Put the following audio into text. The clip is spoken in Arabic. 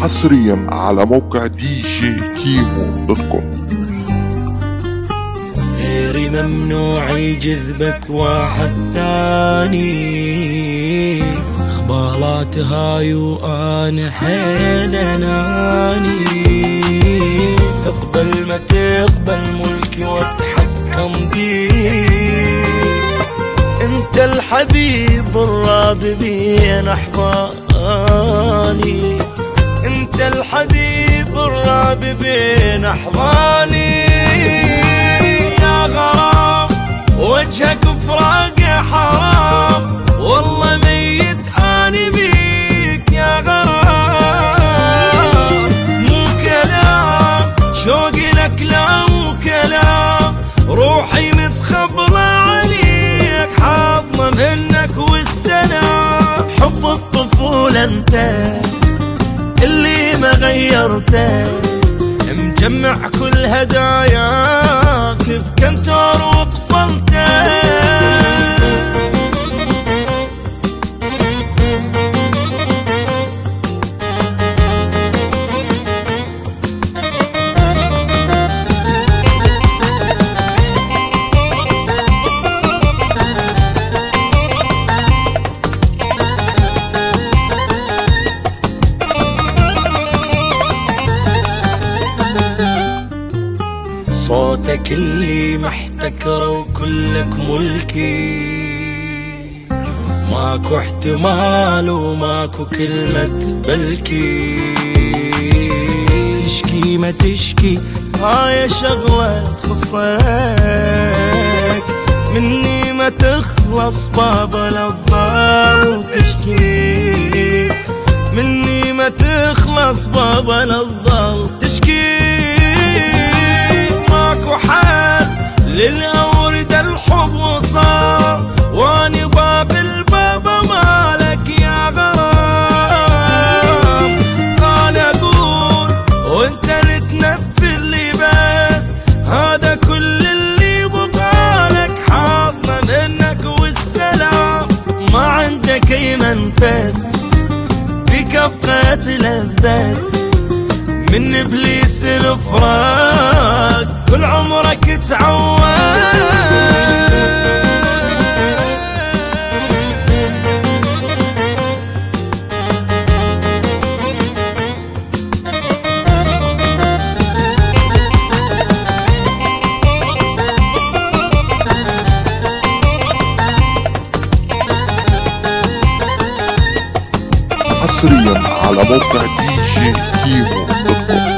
حصريا على موقع دي جي كيمو dot com. غيري ممنوع يجذبك واحد ثاني. خبالات هاي وأنا حيل اناني تقبل ما تقبل ملكي واتحكم انت الحبيب الرابي بين أحضاني. أنت الحبيب الراب بين أحضاني. يا غرام وجهك فراق الطفولة انت اللي ما غيرته مجمع كل هداياك. صوتك اللي محتكره وكلك ملكي. ماكو احتمال وماكو كلمة بلكي تشكي ما تشكي هاي شغلة تخصك. مني ما تخلص بابا للضال تشكي مني ما تخلص بابا للضال تشكي للأورد الحب وصار واني باب البابا مالك يا غرام أنا أقول وانت اللي تنفذ لي بس. هذا كل اللي بقالك حاضنا منك والسلام. ما عندك أي منفذ ابقيت لذات من إبليس الفراق كل عمرك تعود حصريا. على موقع دي جي كيمو دوت كوم